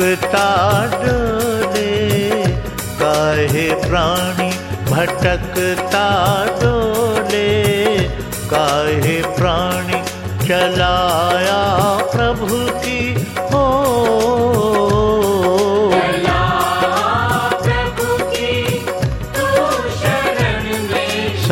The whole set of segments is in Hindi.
भटकता डोले काहे प्राणी भटकता डोले काहे प्राणी चलाया प्रभु की हो। प्रभु की तू शरण में।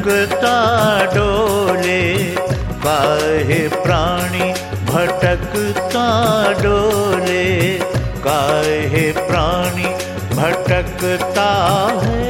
भटकता डोले काहे प्राणी भटकता डोले काहे प्राणी भटकता है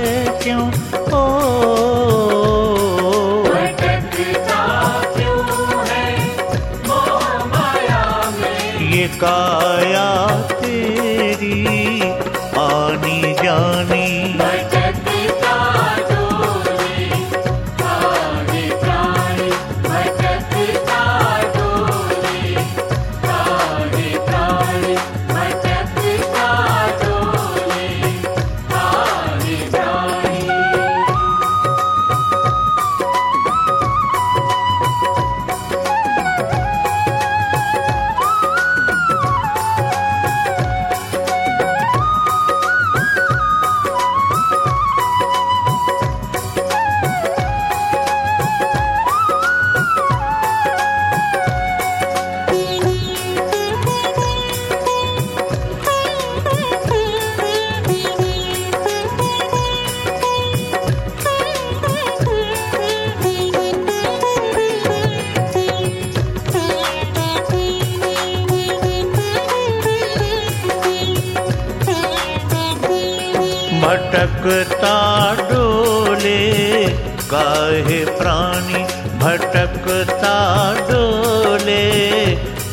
डोले काहे प्राणी भटकता डोले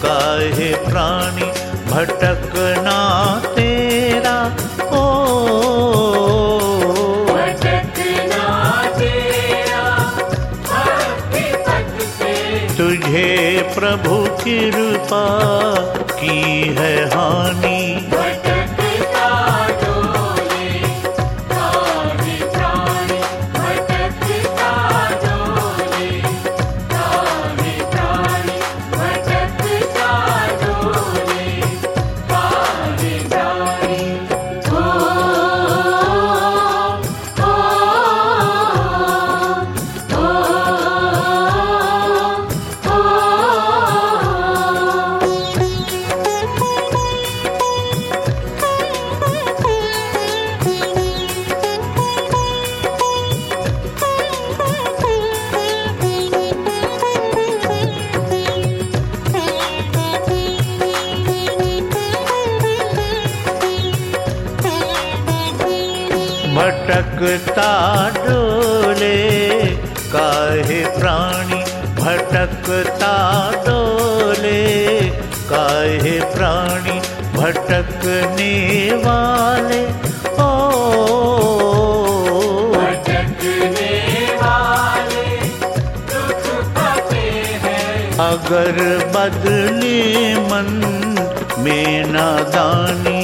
काहे प्राणी भटकना तेरा? ओ। भटकना तेरा भक्ति तुझे प्रभु कृपा की है हानि। भटकता डोले काहे प्राणी भटकता डोले काहे प्राणी भटकने वाले? ओ भटकने वाले हैं। अगर बदले मन में नादानी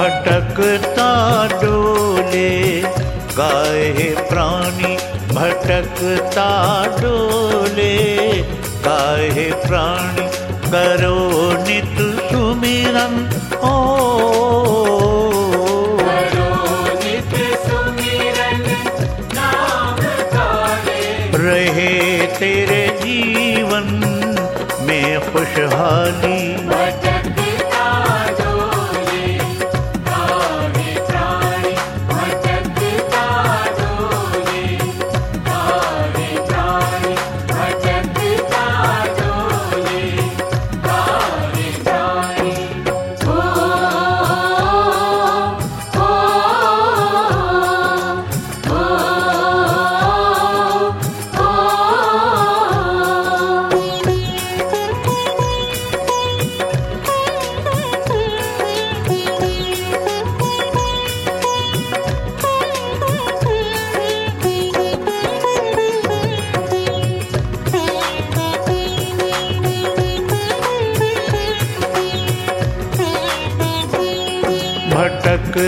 भटकता डोले काहे प्राणी भटकता डोले काहे प्राणी करो नित सुमिरन ओ। रहे तेरे जीवन में खुशहाली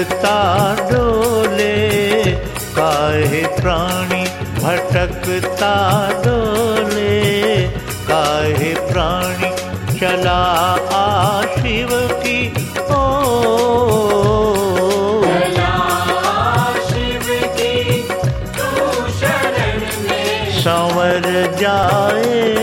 भटकता डोले काहे प्राणी भटकता डोले काहे प्राणी चला आ शिव की ओ संवर जाए